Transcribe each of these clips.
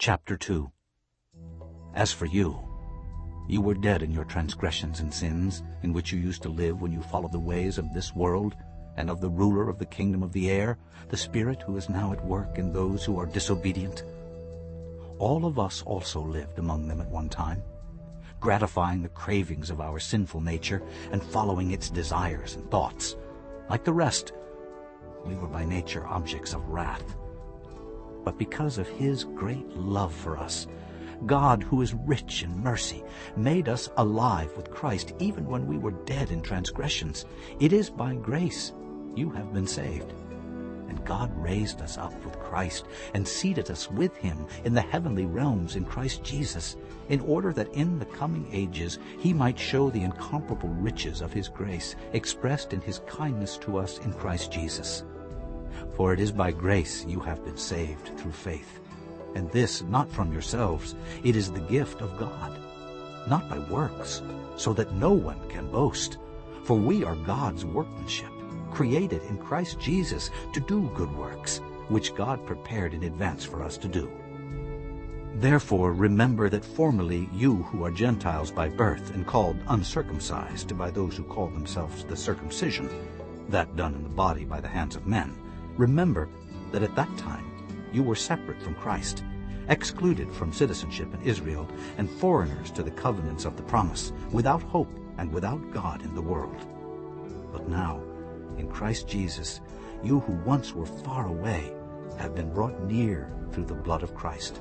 Chapter 2 As for you, you were dead in your transgressions and sins, in which you used to live when you followed the ways of this world and of the ruler of the kingdom of the air, the Spirit who is now at work in those who are disobedient. All of us also lived among them at one time, gratifying the cravings of our sinful nature and following its desires and thoughts. Like the rest, we were by nature objects of wrath. But because of his great love for us, God, who is rich in mercy, made us alive with Christ even when we were dead in transgressions. It is by grace you have been saved. And God raised us up with Christ and seated us with him in the heavenly realms in Christ Jesus, in order that in the coming ages he might show the incomparable riches of his grace expressed in his kindness to us in Christ Jesus. For it is by grace you have been saved through faith. And this not from yourselves, it is the gift of God, not by works, so that no one can boast. For we are God's workmanship, created in Christ Jesus to do good works, which God prepared in advance for us to do. Therefore remember that formerly you who are Gentiles by birth and called uncircumcised by those who call themselves the circumcision, that done in the body by the hands of men, Remember that at that time you were separate from Christ, excluded from citizenship in Israel, and foreigners to the covenants of the promise, without hope and without God in the world. But now, in Christ Jesus, you who once were far away have been brought near through the blood of Christ.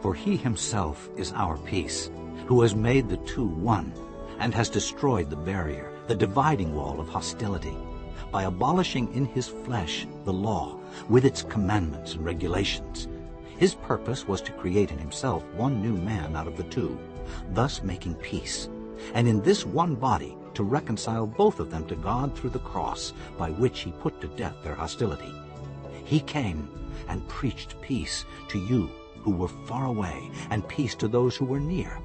For he himself is our peace, who has made the two one, and has destroyed the barrier, the dividing wall of hostility, by abolishing in his flesh the law with its commandments and regulations. His purpose was to create in himself one new man out of the two, thus making peace, and in this one body to reconcile both of them to God through the cross, by which he put to death their hostility. He came and preached peace to you who were far away, and peace to those who were near.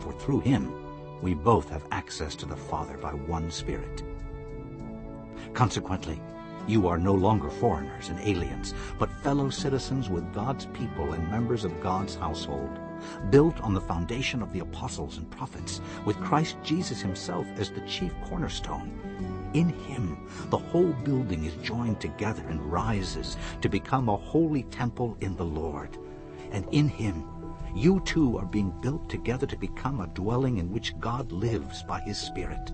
For through him we both have access to the Father by one Spirit. Consequently, you are no longer foreigners and aliens, but fellow citizens with God's people and members of God's household, built on the foundation of the apostles and prophets, with Christ Jesus himself as the chief cornerstone. In him the whole building is joined together and rises to become a holy temple in the Lord. And in him you too are being built together to become a dwelling in which God lives by his Spirit.